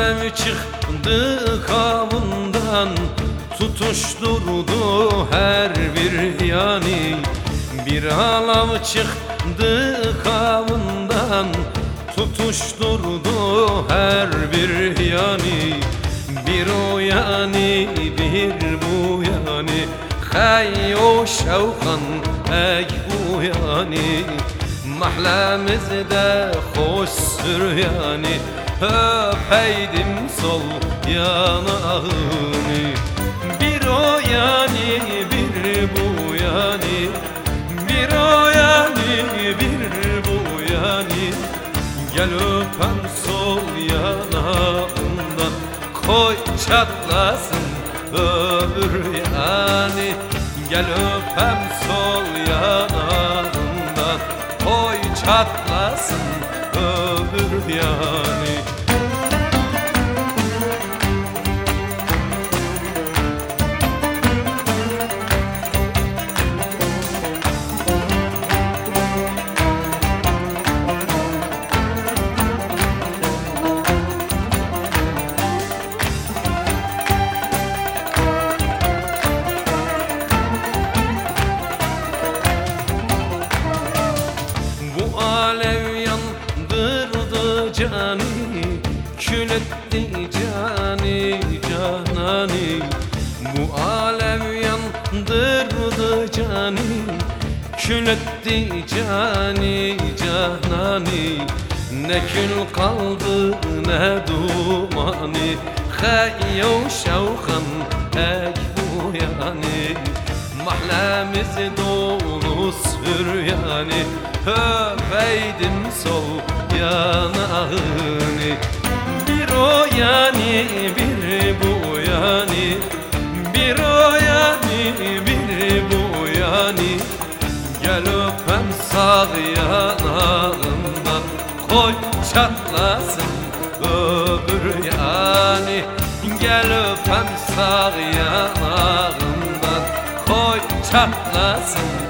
alev çıktı kavundan Tutuşturdu her bir yani. Bir alev çıktı kavundan Tutuşturdu her bir yani. Bir o yani bir bu yani. Hay o şevkan ek bu yani. Mahlemizde hoş yani Öpeydim sol yanağını. Bir o yani bir bu yani. Bir o yani bir bu yani. Gel öpem sol yanağından Koy çatlasın öbür yani. Gel öpem sol yanağından Koy çatlasın öbür yani cani Kül etti cani canani Bu alev yandırdı cani Kül etti cani canani Ne kül kaldı ne dumani Hayyo şevkan ek bu yani Mahlemiz dolu yani Öpeydim sol yanağını Bir o yani bir bu yani Bir o yani bir bu yani. Gel öpem sağ yanağından Koy çatlasın öbür yani. Gel öpem sağ yanağından Koy çatlasın